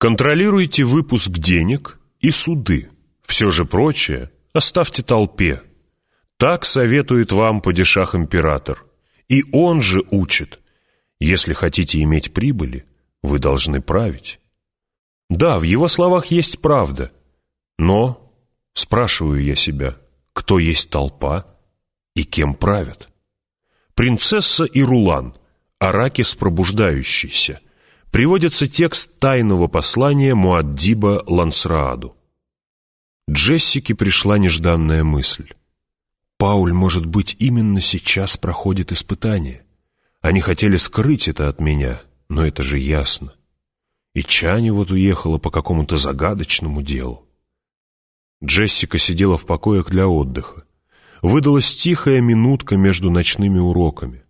Контролируйте выпуск денег и суды. Все же прочее оставьте толпе. Так советует вам падишах император. И он же учит. Если хотите иметь прибыли, вы должны править. Да, в его словах есть правда. Но, спрашиваю я себя, кто есть толпа и кем правят? Принцесса и Рулан, Аракис пробуждающийся. Приводится текст тайного послания Муаддиба Лансрааду. Джессике пришла нежданная мысль. Пауль, может быть, именно сейчас проходит испытание. Они хотели скрыть это от меня, но это же ясно. И Чани вот уехала по какому-то загадочному делу. Джессика сидела в покоях для отдыха. Выдалась тихая минутка между ночными уроками.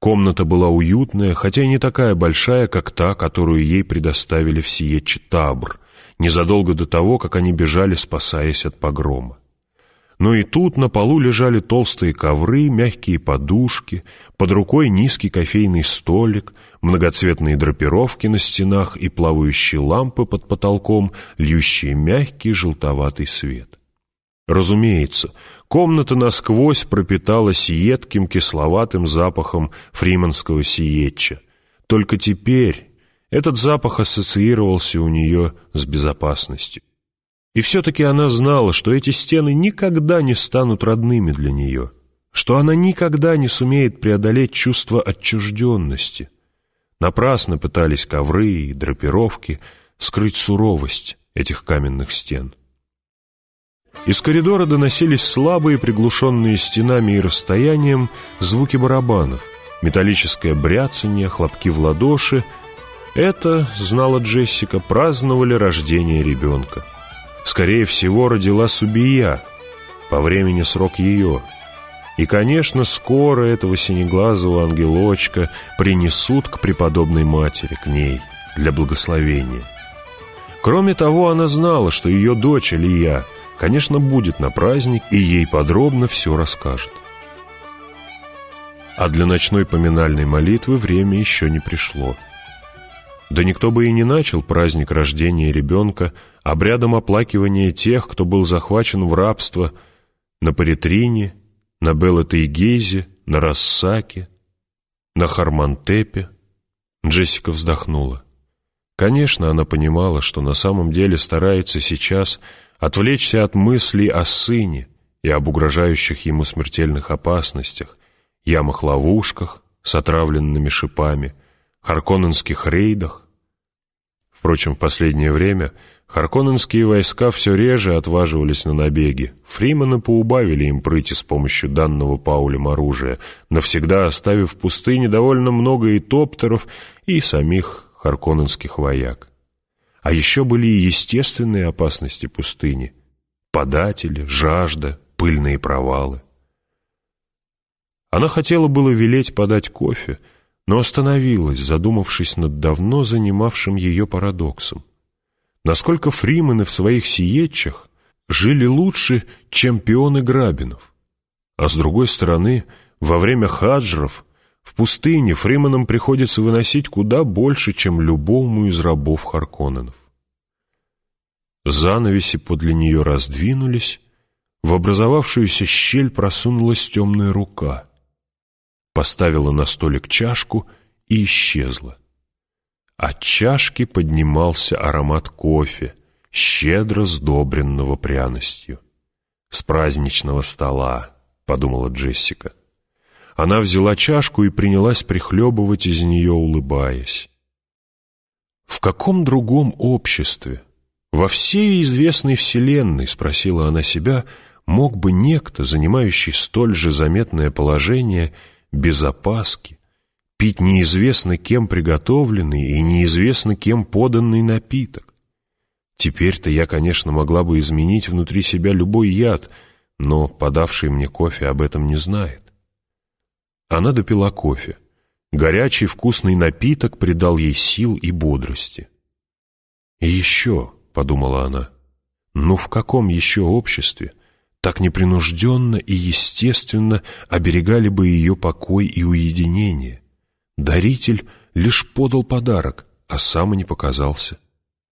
Комната была уютная, хотя и не такая большая, как та, которую ей предоставили в Сиече Табр, незадолго до того, как они бежали, спасаясь от погрома. Но и тут на полу лежали толстые ковры, мягкие подушки, под рукой низкий кофейный столик, многоцветные драпировки на стенах и плавающие лампы под потолком, льющие мягкий желтоватый свет. Разумеется, комната насквозь пропиталась едким кисловатым запахом фриманского сиетча. Только теперь этот запах ассоциировался у нее с безопасностью. И все-таки она знала, что эти стены никогда не станут родными для нее, что она никогда не сумеет преодолеть чувство отчужденности. Напрасно пытались ковры и драпировки скрыть суровость этих каменных стен. Из коридора доносились слабые, приглушенные стенами и расстоянием, звуки барабанов, металлическое бряцание, хлопки в ладоши. Это, знала Джессика, праздновали рождение ребенка. Скорее всего, родила Субия, по времени срок ее. И, конечно, скоро этого синеглазого ангелочка принесут к преподобной матери, к ней, для благословения. Кроме того, она знала, что ее дочь Илья, конечно, будет на праздник и ей подробно все расскажет. А для ночной поминальной молитвы время еще не пришло. Да никто бы и не начал праздник рождения ребенка обрядом оплакивания тех, кто был захвачен в рабство на Паритрине, на Белотейгезе, на Рассаке, на Хармантепе. Джессика вздохнула. Конечно, она понимала, что на самом деле старается сейчас отвлечься от мыслей о сыне и об угрожающих ему смертельных опасностях, ямах-ловушках с отравленными шипами, харконненских рейдах. Впрочем, в последнее время Харконненские войска все реже отваживались на набеги. Фриманы поубавили им прыти с помощью данного Паулем оружия, навсегда оставив в пустыне довольно много и топтеров, и самих харконненских вояк. А еще были и естественные опасности пустыни. Податели, жажда, пыльные провалы. Она хотела было велеть подать кофе, но остановилась, задумавшись над давно занимавшим ее парадоксом насколько фримены в своих сиетчах жили лучше, чем пионы грабинов. А с другой стороны, во время хаджров в пустыне фрименам приходится выносить куда больше, чем любому из рабов Харконненов. Занавеси подле нее раздвинулись, в образовавшуюся щель просунулась темная рука, поставила на столик чашку и исчезла. От чашки поднимался аромат кофе, щедро сдобренного пряностью. «С праздничного стола», — подумала Джессика. Она взяла чашку и принялась прихлебывать из нее, улыбаясь. «В каком другом обществе, во всей известной вселенной, — спросила она себя, — мог бы некто, занимающий столь же заметное положение, без опаски, пить неизвестно кем приготовленный и неизвестно кем поданный напиток. Теперь-то я, конечно, могла бы изменить внутри себя любой яд, но подавший мне кофе об этом не знает. Она допила кофе. Горячий вкусный напиток придал ей сил и бодрости. «И еще», — подумала она, — «ну в каком еще обществе так непринужденно и естественно оберегали бы ее покой и уединение?» Даритель лишь подал подарок, а сам и не показался.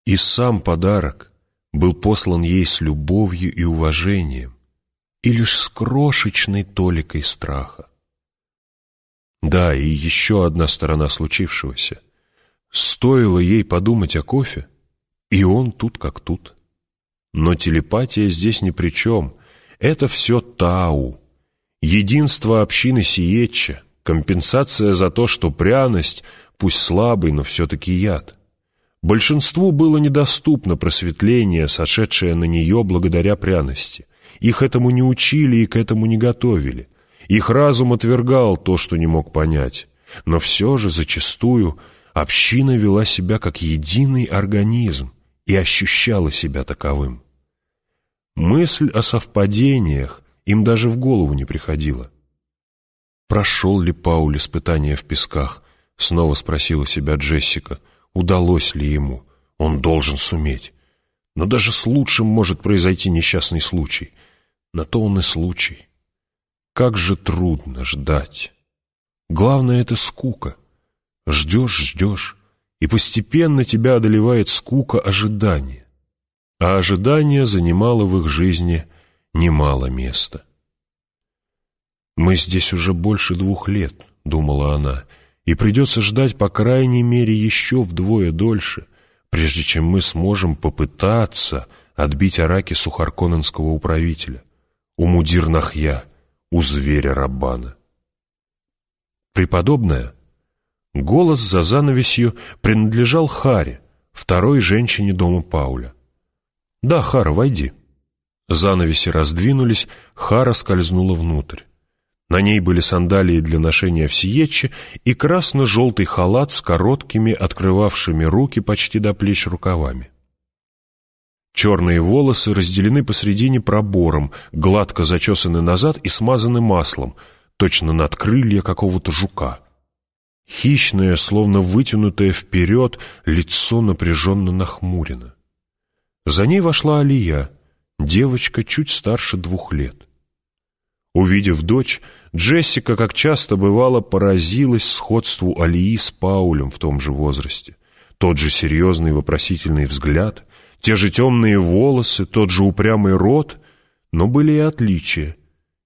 И сам подарок был послан ей с любовью и уважением, и лишь с крошечной толикой страха. Да, и еще одна сторона случившегося. Стоило ей подумать о кофе, и он тут как тут. Но телепатия здесь ни при чем. Это все Тау. Единство общины Сиетча, компенсация за то, что пряность, пусть слабый, но все-таки яд. Большинству было недоступно просветление, сошедшее на нее благодаря пряности. Их этому не учили и к этому не готовили. Их разум отвергал то, что не мог понять. Но все же зачастую община вела себя как единый организм и ощущала себя таковым. Мысль о совпадениях им даже в голову не приходила. «Прошел ли Пауль испытание в песках?» — снова спросила себя Джессика. «Удалось ли ему? Он должен суметь. Но даже с лучшим может произойти несчастный случай. На то он и случай. Как же трудно ждать. Главное — это скука. Ждешь, ждешь, и постепенно тебя одолевает скука ожидания. А ожидание занимало в их жизни немало места. «Мы здесь уже больше двух лет», — думала она, «и придется ждать по крайней мере еще вдвое дольше, прежде чем мы сможем попытаться отбить Араки Сухарконенского управителя, у мудир Нахья, у зверя Раббана». Преподобная, голос за занавесью принадлежал Харе, второй женщине дома Пауля. «Да, Хара, войди». Занавеси раздвинулись, Хара скользнула внутрь. На ней были сандалии для ношения в сиетче и красно-желтый халат с короткими, открывавшими руки почти до плеч рукавами. Черные волосы разделены посредине пробором, гладко зачесаны назад и смазаны маслом, точно над крылья какого-то жука. Хищное, словно вытянутое вперед, лицо напряженно нахмурено. За ней вошла Алия, девочка чуть старше двух лет. Увидев дочь, Джессика, как часто бывало, поразилась сходству Алии с Паулем в том же возрасте. Тот же серьезный вопросительный взгляд, те же темные волосы, тот же упрямый рот, но были и отличия.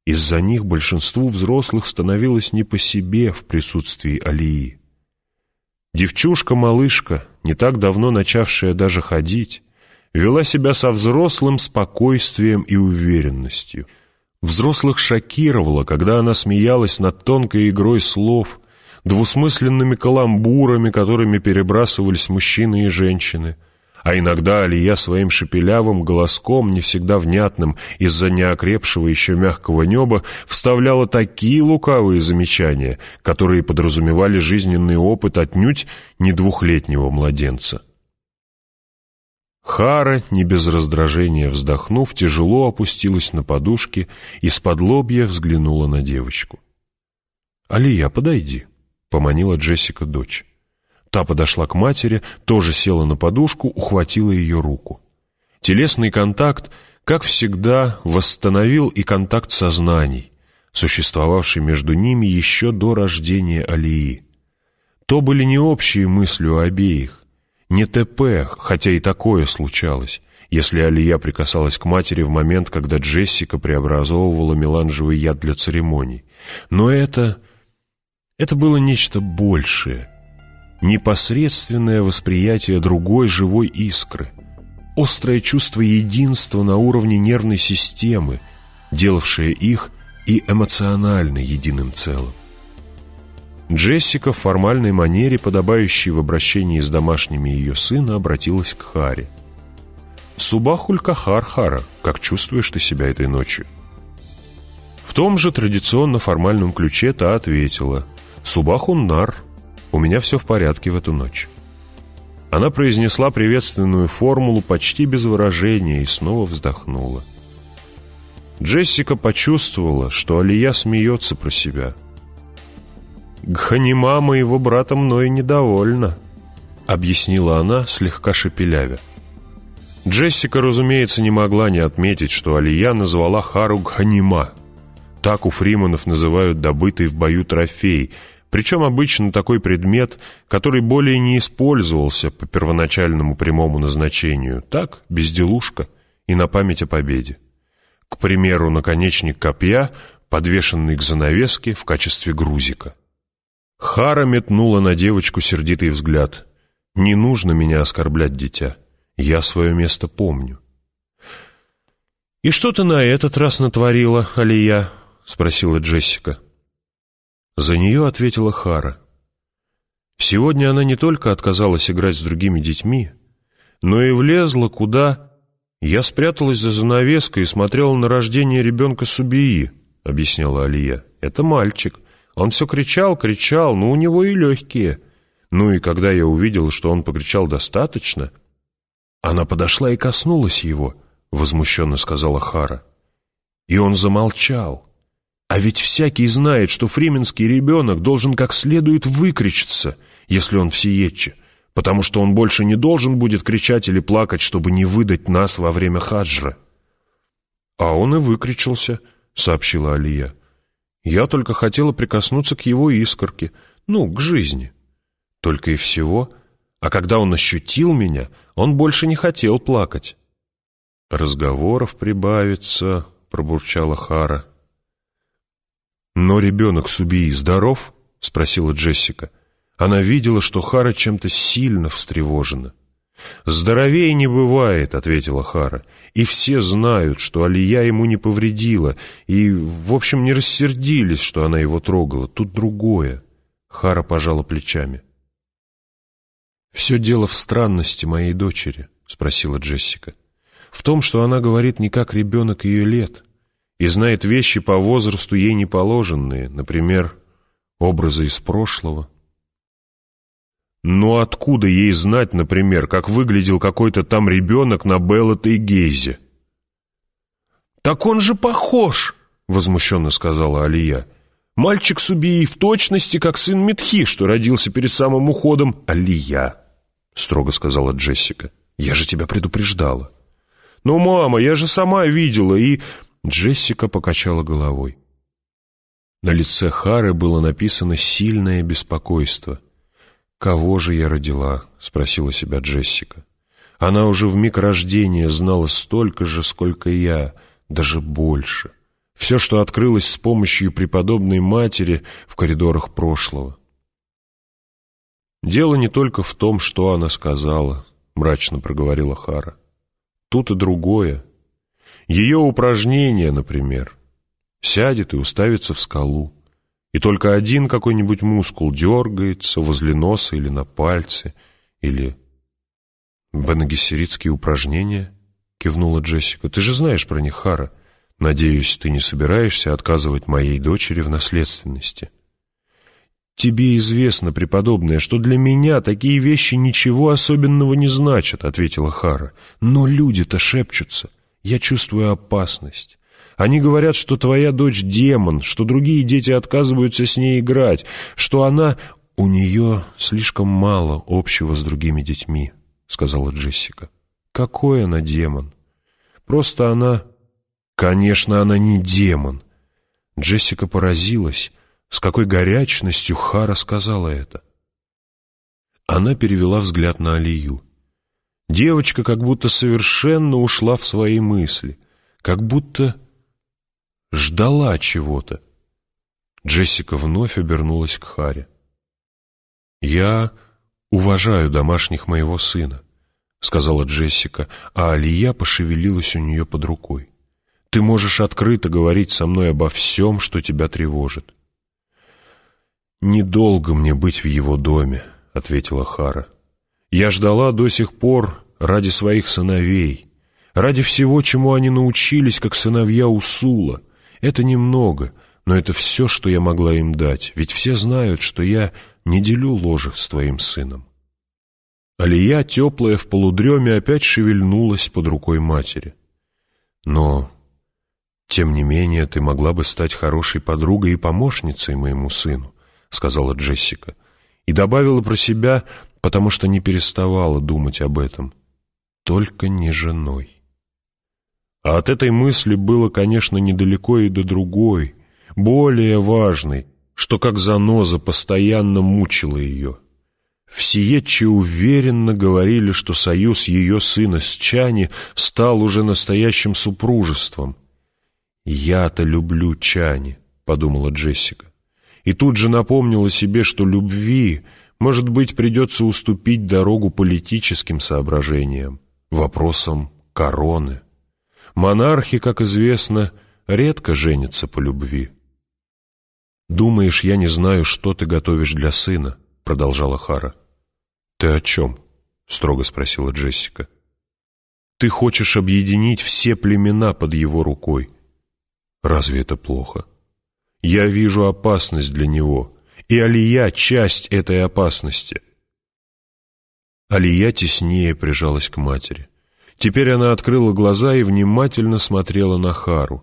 Из-за них большинству взрослых становилось не по себе в присутствии Алии. Девчушка-малышка, не так давно начавшая даже ходить, вела себя со взрослым спокойствием и уверенностью – Взрослых шокировало, когда она смеялась над тонкой игрой слов, двусмысленными каламбурами, которыми перебрасывались мужчины и женщины. А иногда Алия своим шепелявым голоском, не всегда внятным из-за неокрепшего еще мягкого неба, вставляла такие лукавые замечания, которые подразумевали жизненный опыт отнюдь не двухлетнего младенца. Хара, не без раздражения вздохнув, тяжело опустилась на подушки и с-под лобья взглянула на девочку. «Алия, подойди», — поманила Джессика дочь. Та подошла к матери, тоже села на подушку, ухватила ее руку. Телесный контакт, как всегда, восстановил и контакт сознаний, существовавший между ними еще до рождения Алии. То были не общие мысли у обеих, не ТП, хотя и такое случалось, если Алия прикасалась к матери в момент, когда Джессика преобразовывала меланжевый яд для церемоний. Но это... это было нечто большее. Непосредственное восприятие другой живой искры. Острое чувство единства на уровне нервной системы, делавшее их и эмоционально единым целым. Джессика в формальной манере, подобающей в обращении с домашними ее сына, обратилась к Харе. «Субахуль Кахар, Хара, как чувствуешь ты себя этой ночью?» В том же традиционно формальном ключе та ответила «Субахун Нар, у меня все в порядке в эту ночь». Она произнесла приветственную формулу почти без выражения и снова вздохнула. Джессика почувствовала, что Алия смеется про себя – «Гханима моего брата мною недовольна», — объяснила она, слегка шепелявя. Джессика, разумеется, не могла не отметить, что Алия назвала Хару Гханима. Так у фриманов называют добытый в бою трофей, Причем обычно такой предмет, который более не использовался по первоначальному прямому назначению. Так, безделушка и на память о победе. К примеру, наконечник копья, подвешенный к занавеске в качестве грузика. Хара метнула на девочку сердитый взгляд. «Не нужно меня оскорблять, дитя. Я свое место помню». «И что ты на этот раз натворила, Алия?» — спросила Джессика. За нее ответила Хара. Сегодня она не только отказалась играть с другими детьми, но и влезла куда... Я спряталась за занавеской и смотрела на рождение ребенка Субии, объясняла Алия. Это мальчик. Он все кричал, кричал, но у него и легкие. Ну и когда я увидела, что он покричал достаточно... Она подошла и коснулась его, возмущенно сказала Хара. И он замолчал. А ведь всякий знает, что фрименский ребенок должен как следует выкричиться, если он в потому что он больше не должен будет кричать или плакать, чтобы не выдать нас во время хаджра. «А он и выкричился», — сообщила Алия. «Я только хотела прикоснуться к его искорке, ну, к жизни. Только и всего. А когда он ощутил меня, он больше не хотел плакать». «Разговоров прибавится», — пробурчала Хара. «Но ребенок Субии здоров?» — спросила Джессика. Она видела, что Хара чем-то сильно встревожена. «Здоровее не бывает», — ответила Хара. «И все знают, что Алия ему не повредила, и, в общем, не рассердились, что она его трогала. Тут другое». Хара пожала плечами. «Все дело в странности моей дочери», — спросила Джессика. «В том, что она говорит не как ребенок ее лет» и знает вещи по возрасту ей не положенные, например, образы из прошлого. Но откуда ей знать, например, как выглядел какой-то там ребенок на Беллоте и Гейзе? «Так он же похож!» — возмущенно сказала Алия. «Мальчик Субии в точности, как сын Митхи, что родился перед самым уходом. Алия!» — строго сказала Джессика. «Я же тебя предупреждала». «Ну, мама, я же сама видела, и Джессика покачала головой. На лице Хары было написано сильное беспокойство. «Кого же я родила?» — спросила себя Джессика. Она уже в миг рождения знала столько же, сколько я, даже больше. Все, что открылось с помощью преподобной матери в коридорах прошлого. «Дело не только в том, что она сказала», — мрачно проговорила Хара. «Тут и другое. Ее упражнение, например. Сядет и уставится в скалу. И только один какой-нибудь мускул дергается возле носа или на пальце, или... «Бенагессеритские упражнения?» — кивнула Джессика. «Ты же знаешь про них, Хара. Надеюсь, ты не собираешься отказывать моей дочери в наследственности». «Тебе известно, преподобная, что для меня такие вещи ничего особенного не значат», — ответила Хара. «Но люди-то шепчутся. Я чувствую опасность. Они говорят, что твоя дочь демон, что другие дети отказываются с ней играть, что она... У нее слишком мало общего с другими детьми, сказала Джессика. Какой она демон? Просто она... Конечно, она не демон. Джессика поразилась, с какой горячностью Хара сказала это. Она перевела взгляд на Алию. Девочка как будто совершенно ушла в свои мысли, как будто ждала чего-то. Джессика вновь обернулась к Харе. «Я уважаю домашних моего сына», — сказала Джессика, а Алия пошевелилась у нее под рукой. «Ты можешь открыто говорить со мной обо всем, что тебя тревожит». «Недолго мне быть в его доме», — ответила Хара. «Я ждала до сих пор, ради своих сыновей, ради всего, чему они научились, как сыновья Усула. Это немного, но это все, что я могла им дать, ведь все знают, что я не делю ложек с твоим сыном. Алия, теплая в полудреме, опять шевельнулась под рукой матери. Но, тем не менее, ты могла бы стать хорошей подругой и помощницей моему сыну, сказала Джессика, и добавила про себя, потому что не переставала думать об этом только не женой. А от этой мысли было, конечно, недалеко и до другой, более важной, что как заноза постоянно мучила ее. В Сиетче уверенно говорили, что союз ее сына с Чани стал уже настоящим супружеством. «Я-то люблю Чани», — подумала Джессика. И тут же напомнила себе, что любви, может быть, придется уступить дорогу политическим соображениям, вопросам короны. Монархи, как известно, редко женятся по любви. «Думаешь, я не знаю, что ты готовишь для сына?» — продолжала Хара. «Ты о чем?» — строго спросила Джессика. «Ты хочешь объединить все племена под его рукой. Разве это плохо? Я вижу опасность для него, и Алия — часть этой опасности». Алия теснее прижалась к матери. Теперь она открыла глаза и внимательно смотрела на Хару.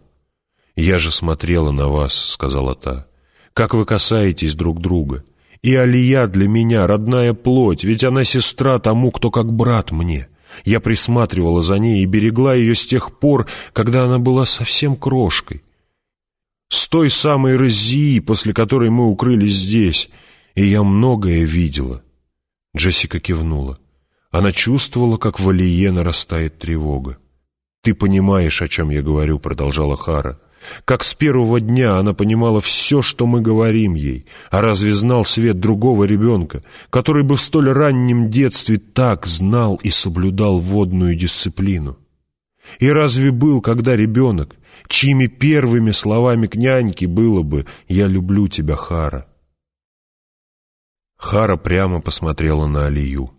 «Я же смотрела на вас», — сказала та, — «как вы касаетесь друг друга. И Алия для меня родная плоть, ведь она сестра тому, кто как брат мне. Я присматривала за ней и берегла ее с тех пор, когда она была совсем крошкой. С той самой Розии, после которой мы укрылись здесь, и я многое видела». Джессика кивнула. Она чувствовала, как в Алие нарастает тревога. «Ты понимаешь, о чем я говорю», — продолжала Хара. «Как с первого дня она понимала все, что мы говорим ей. А разве знал свет другого ребенка, который бы в столь раннем детстве так знал и соблюдал водную дисциплину? И разве был когда ребенок, чьими первыми словами к няньке было бы «Я люблю тебя, Хара»?» Хара прямо посмотрела на Алию.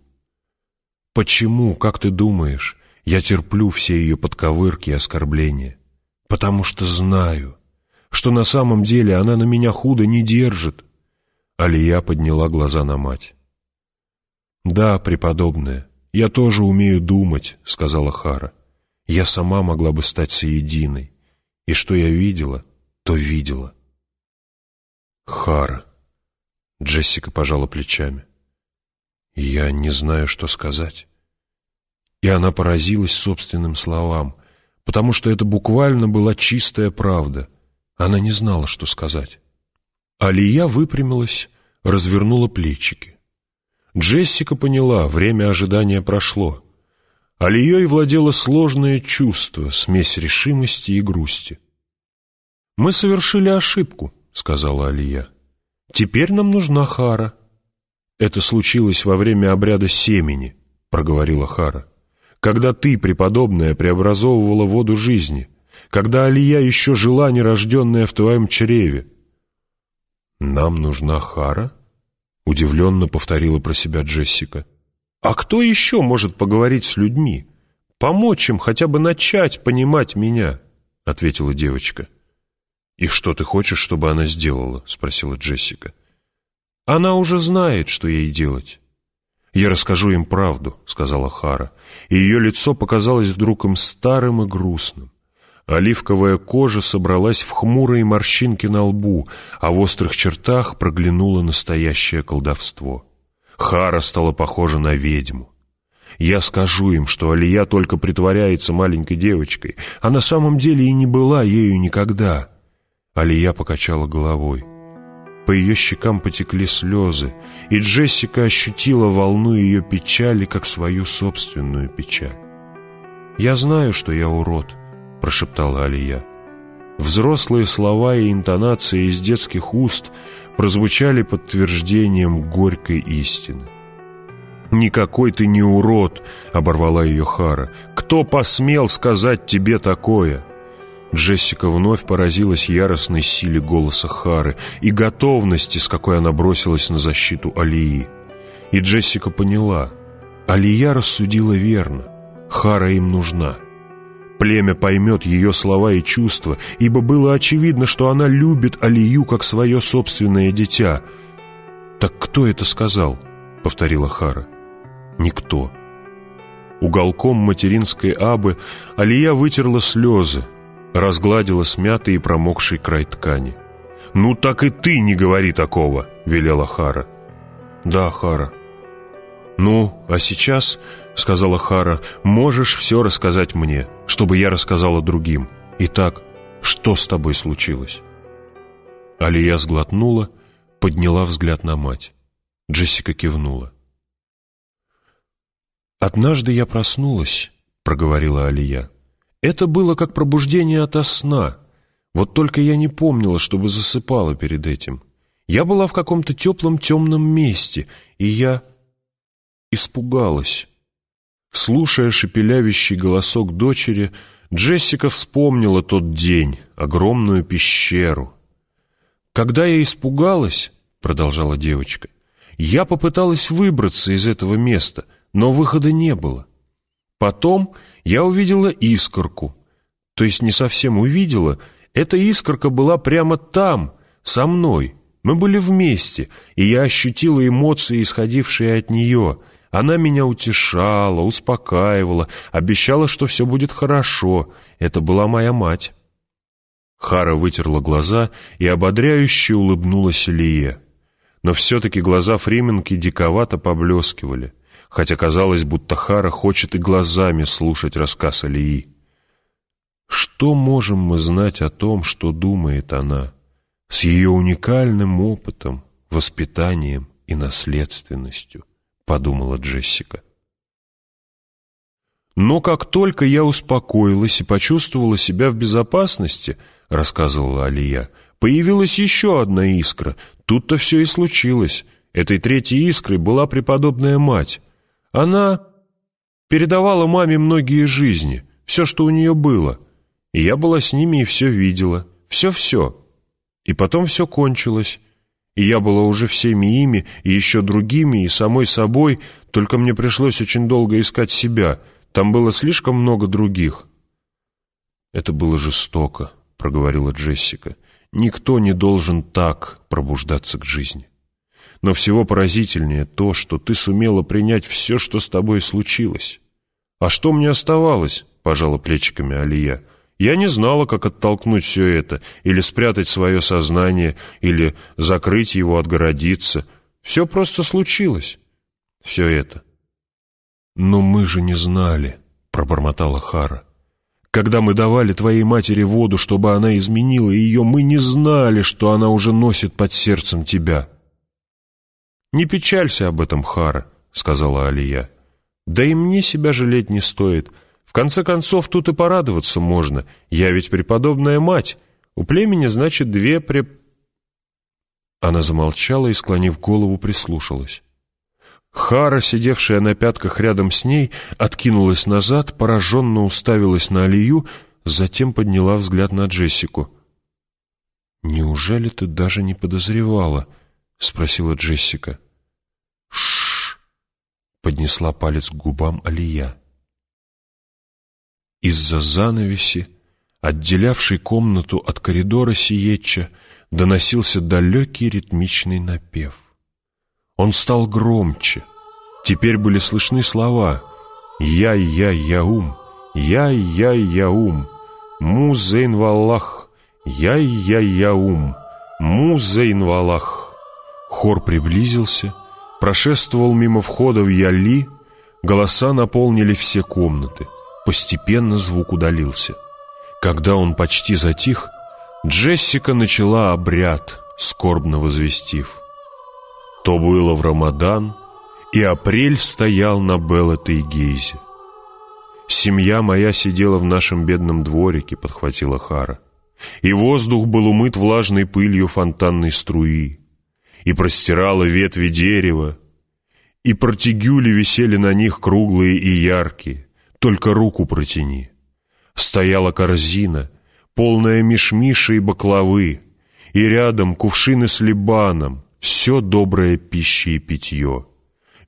Почему, как ты думаешь, я терплю все ее подковырки и оскорбления? Потому что знаю, что на самом деле она на меня худо не держит. Алия подняла глаза на мать. «Да, преподобная, я тоже умею думать», — сказала Хара. «Я сама могла бы стать соединой, и что я видела, то видела». «Хара», — Джессика пожала плечами. Я не знаю, что сказать. И она поразилась собственным словам, потому что это буквально была чистая правда. Она не знала, что сказать. Алия выпрямилась, развернула плечики. Джессика поняла, время ожидания прошло. Алией владело сложное чувство, смесь решимости и грусти. «Мы совершили ошибку», — сказала Алия. «Теперь нам нужна Хара». «Это случилось во время обряда семени», — проговорила Хара. «Когда ты, преподобная, преобразовывала воду жизни, когда Алия еще жила, нерожденная в твоем чреве». «Нам нужна Хара?» — удивленно повторила про себя Джессика. «А кто еще может поговорить с людьми? Помочь им хотя бы начать понимать меня?» — ответила девочка. «И что ты хочешь, чтобы она сделала?» — спросила Джессика. Она уже знает, что ей делать. «Я расскажу им правду», — сказала Хара, и ее лицо показалось вдруг им старым и грустным. Оливковая кожа собралась в хмурые морщинки на лбу, а в острых чертах проглянуло настоящее колдовство. Хара стала похожа на ведьму. Я скажу им, что Алия только притворяется маленькой девочкой, а на самом деле и не была ею никогда. Алия покачала головой. По ее щекам потекли слезы, и Джессика ощутила волну ее печали, как свою собственную печаль. «Я знаю, что я урод», — прошептала Алия. Взрослые слова и интонации из детских уст прозвучали подтверждением горькой истины. «Никакой ты не урод!» — оборвала ее Хара. «Кто посмел сказать тебе такое?» Джессика вновь поразилась яростной силе голоса Хары и готовности, с какой она бросилась на защиту Алии. И Джессика поняла, Алия рассудила верно, Хара им нужна. Племя поймет ее слова и чувства, ибо было очевидно, что она любит Алию как свое собственное дитя. «Так кто это сказал?» — повторила Хара. «Никто». Уголком материнской абы Алия вытерла слезы, разгладила смятый и промокший край ткани. «Ну так и ты не говори такого!» — велела Хара. «Да, Хара». «Ну, а сейчас, — сказала Хара, — можешь все рассказать мне, чтобы я рассказала другим. Итак, что с тобой случилось?» Алия сглотнула подняла взгляд на мать. Джессика кивнула. «Однажды я проснулась», — проговорила Алия. «Это было как пробуждение ото сна. Вот только я не помнила, чтобы засыпала перед этим. Я была в каком-то теплом темном месте, и я испугалась». Слушая шепелявящий голосок дочери, Джессика вспомнила тот день, огромную пещеру. «Когда я испугалась», — продолжала девочка, — «я попыталась выбраться из этого места, но выхода не было. Потом я увидела искорку, то есть не совсем увидела, эта искорка была прямо там, со мной. Мы были вместе, и я ощутила эмоции, исходившие от нее — она меня утешала, успокаивала, обещала, что все будет хорошо. Это была моя мать. Хара вытерла глаза и ободряюще улыбнулась Илье. Но все-таки глаза Фременки диковато поблескивали, хотя казалось, будто Хара хочет и глазами слушать рассказ Алии. Что можем мы знать о том, что думает она, с ее уникальным опытом, воспитанием и наследственностью? подумала Джессика. Но как только я успокоилась и почувствовала себя в безопасности, рассказывала Алия, появилась еще одна искра. Тут-то все и случилось. Этой третьей искрой была преподобная мать. Она передавала маме многие жизни, все, что у нее было. И я была с ними и все видела. Все-все. И потом все кончилось и я была уже всеми ими, и еще другими, и самой собой, только мне пришлось очень долго искать себя. Там было слишком много других. «Это было жестоко», — проговорила Джессика. «Никто не должен так пробуждаться к жизни. Но всего поразительнее то, что ты сумела принять все, что с тобой случилось. А что мне оставалось?» — пожала плечиками Алия. Я не знала, как оттолкнуть все это, или спрятать свое сознание, или закрыть его, отгородиться. Все просто случилось. Все это. «Но мы же не знали», — пробормотала Хара. «Когда мы давали твоей матери воду, чтобы она изменила ее, мы не знали, что она уже носит под сердцем тебя». «Не печалься об этом, Хара», — сказала Алия. «Да и мне себя жалеть не стоит». В конце концов, тут и порадоваться можно. Я ведь преподобная мать. У племени, значит, две преп... Она замолчала и, склонив голову, прислушалась. Хара, сидевшая на пятках рядом с ней, откинулась назад, пораженно уставилась на Алию, затем подняла взгляд на Джессику. «Неужели ты даже не подозревала?» — спросила Джессика. «Ш-ш-ш!» поднесла палец к губам Алия. Из-за занавеси, отделявшей комнату от коридора Сиетча, доносился далекий ритмичный напев. Он стал громче. Теперь были слышны слова «Я-я-яум», «Я-я-яум», «Музейн-валлах», «Я-я-яум», «Музейн-валлах». Хор приблизился, прошествовал мимо входа в Яли, голоса наполнили все комнаты — Постепенно звук удалился. Когда он почти затих, Джессика начала обряд, скорбно возвестив. То было в Рамадан, и апрель стоял на Беллатейгейзе. «Семья моя сидела в нашем бедном дворике», — подхватила Хара. «И воздух был умыт влажной пылью фонтанной струи, и простирала ветви дерева, и протягюли висели на них круглые и яркие, только руку протяни. Стояла корзина, полная мишмиша и баклавы, и рядом кувшины с либаном, все доброе пища и питье.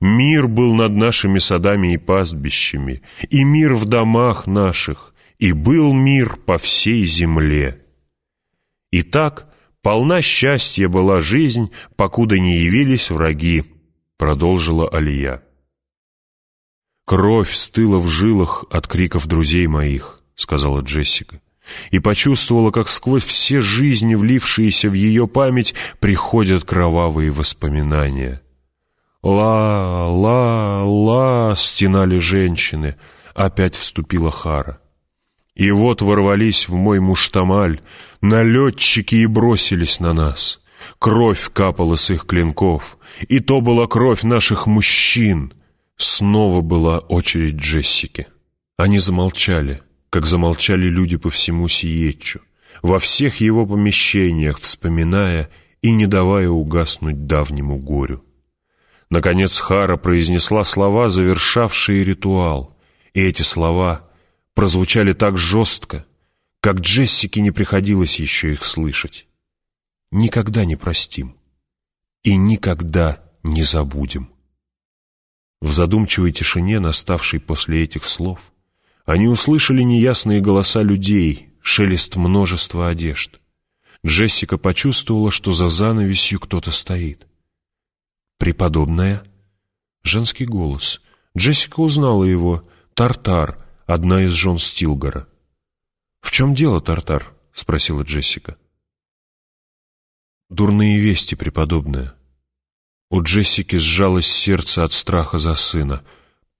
Мир был над нашими садами и пастбищами, и мир в домах наших, и был мир по всей земле. И так полна счастья была жизнь, покуда не явились враги, продолжила Алия. «Кровь стыла в жилах от криков друзей моих», — сказала Джессика, и почувствовала, как сквозь все жизни, влившиеся в ее память, приходят кровавые воспоминания. «Ла, ла, ла!» — стенали женщины. Опять вступила Хара. И вот ворвались в мой муштамаль, налетчики и бросились на нас. Кровь капала с их клинков, и то была кровь наших мужчин. Снова была очередь Джессики. Они замолчали, как замолчали люди по всему Сиетчу, во всех его помещениях, вспоминая и не давая угаснуть давнему горю. Наконец Хара произнесла слова, завершавшие ритуал, и эти слова прозвучали так жестко, как Джессике не приходилось еще их слышать. «Никогда не простим и никогда не забудем». В задумчивой тишине, наставшей после этих слов, они услышали неясные голоса людей, шелест множества одежд. Джессика почувствовала, что за занавесью кто-то стоит. «Преподобная?» Женский голос. Джессика узнала его. «Тартар, одна из жен Стилгора». «В чем дело, Тартар?» — спросила Джессика. «Дурные вести, преподобная». У Джессики сжалось сердце от страха за сына.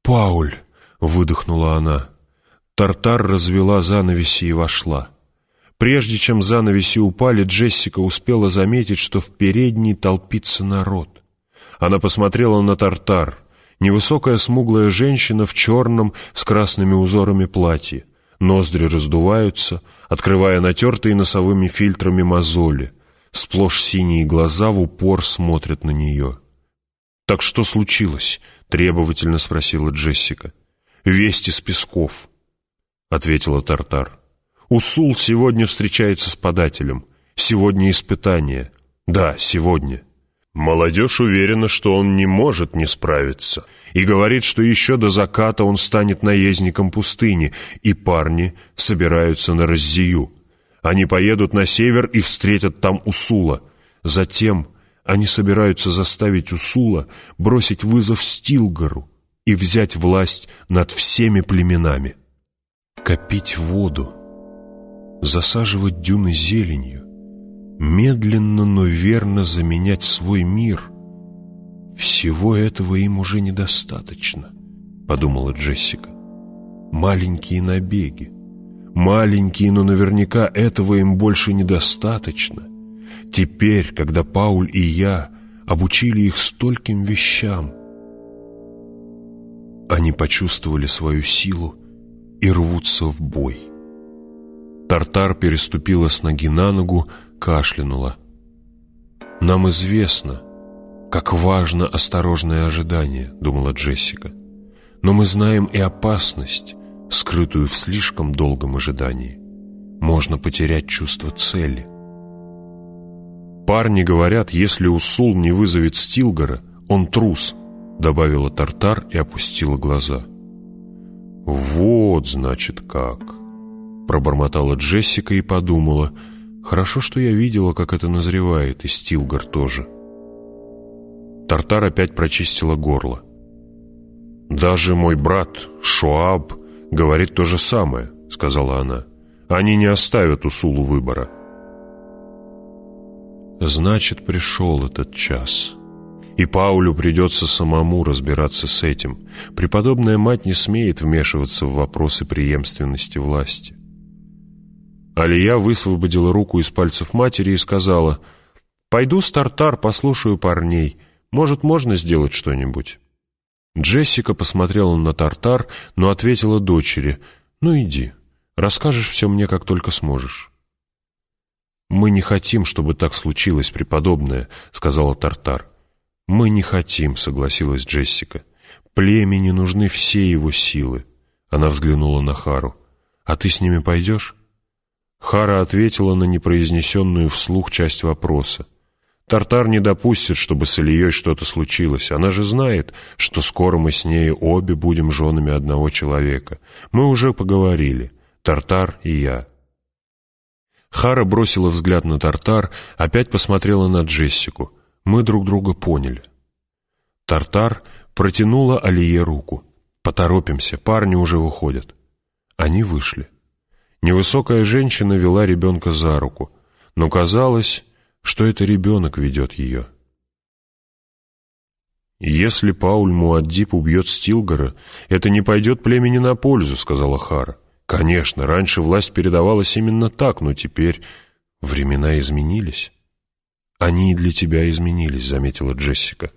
«Пауль!» — выдохнула она. Тартар развела занавеси и вошла. Прежде чем занавеси упали, Джессика успела заметить, что в передней толпится народ. Она посмотрела на Тартар, невысокая смуглая женщина в черном с красными узорами платье. Ноздри раздуваются, открывая натертые носовыми фильтрами мозоли. Сплошь синие глаза в упор смотрят на нее. «Так что случилось?» — требовательно спросила Джессика. «Вести с Песков», — ответила Тартар. «Усул сегодня встречается с подателем. Сегодня испытание. Да, сегодня». Молодежь уверена, что он не может не справиться, и говорит, что еще до заката он станет наездником пустыни, и парни собираются на Раззию. Они поедут на север и встретят там Усула. Затем они собираются заставить Усула бросить вызов Стилгару и взять власть над всеми племенами. Копить воду, засаживать дюны зеленью, медленно, но верно заменять свой мир. Всего этого им уже недостаточно, подумала Джессика. Маленькие набеги, маленькие, но наверняка этого им больше недостаточно. Теперь, когда Пауль и я обучили их стольким вещам, они почувствовали свою силу и рвутся в бой. Тартар переступила с ноги на ногу, кашлянула. «Нам известно, как важно осторожное ожидание», — думала Джессика. «Но мы знаем и опасность, скрытую в слишком долгом ожидании. Можно потерять чувство цели». «Парни говорят, если Усул не вызовет Стилгора, он трус», — добавила Тартар и опустила глаза. «Вот, значит, как», — пробормотала Джессика и подумала — Хорошо, что я видела, как это назревает, и Стилгар тоже. Тартар опять прочистила горло. «Даже мой брат, Шуаб, говорит то же самое», — сказала она. «Они не оставят Усулу выбора». Значит, пришел этот час. И Паулю придется самому разбираться с этим. Преподобная мать не смеет вмешиваться в вопросы преемственности власти. Алия высвободила руку из пальцев матери и сказала, «Пойду с Тартар, послушаю парней. Может, можно сделать что-нибудь?» Джессика посмотрела на Тартар, но ответила дочери, «Ну иди, расскажешь все мне, как только сможешь». «Мы не хотим, чтобы так случилось, преподобная», — сказала Тартар. «Мы не хотим», — согласилась Джессика. «Племени нужны все его силы». Она взглянула на Хару. «А ты с ними пойдешь?» Хара ответила на непроизнесенную вслух часть вопроса. Тартар не допустит, чтобы с Ильей что-то случилось. Она же знает, что скоро мы с ней обе будем женами одного человека. Мы уже поговорили. Тартар и я. Хара бросила взгляд на Тартар, опять посмотрела на Джессику. Мы друг друга поняли. Тартар протянула Алие руку. «Поторопимся, парни уже выходят». Они вышли. Невысокая женщина вела ребенка за руку, но казалось, что это ребенок ведет ее. «Если Пауль Муаддиб убьет Стилгора, это не пойдет племени на пользу», — сказала Хара. «Конечно, раньше власть передавалась именно так, но теперь времена изменились». «Они и для тебя изменились», — заметила Джессика.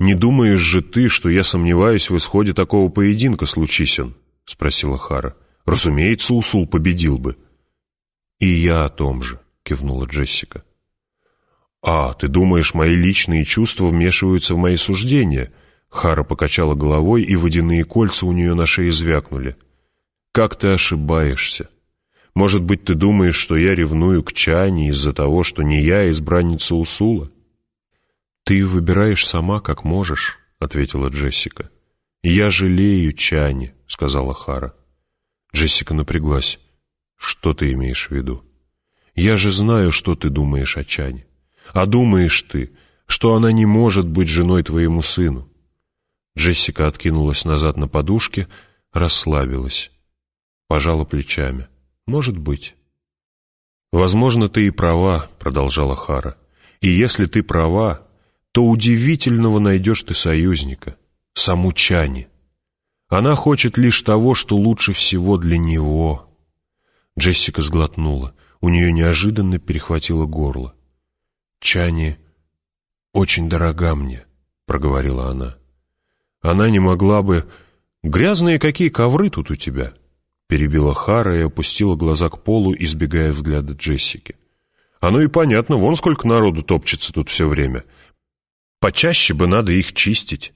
«Не думаешь же ты, что я сомневаюсь в исходе такого поединка, случись он?» — спросила Хара. «Разумеется, Усул победил бы». «И я о том же», — кивнула Джессика. «А, ты думаешь, мои личные чувства вмешиваются в мои суждения?» Хара покачала головой, и водяные кольца у нее на шее звякнули. «Как ты ошибаешься? Может быть, ты думаешь, что я ревную к Чане из-за того, что не я избранница Усула?» «Ты выбираешь сама, как можешь», — ответила Джессика. «Я жалею Чани», — сказала Хара. Джессика напряглась. «Что ты имеешь в виду? Я же знаю, что ты думаешь о Чане. А думаешь ты, что она не может быть женой твоему сыну?» Джессика откинулась назад на подушке, расслабилась. Пожала плечами. «Может быть». «Возможно, ты и права», — продолжала Хара. «И если ты права, то удивительного найдешь ты союзника, саму Чани. Она хочет лишь того, что лучше всего для него». Джессика сглотнула. У нее неожиданно перехватило горло. «Чани очень дорога мне», — проговорила она. «Она не могла бы...» «Грязные какие ковры тут у тебя?» Перебила Хара и опустила глаза к полу, избегая взгляда Джессики. «Оно и понятно, вон сколько народу топчется тут все время. Почаще бы надо их чистить».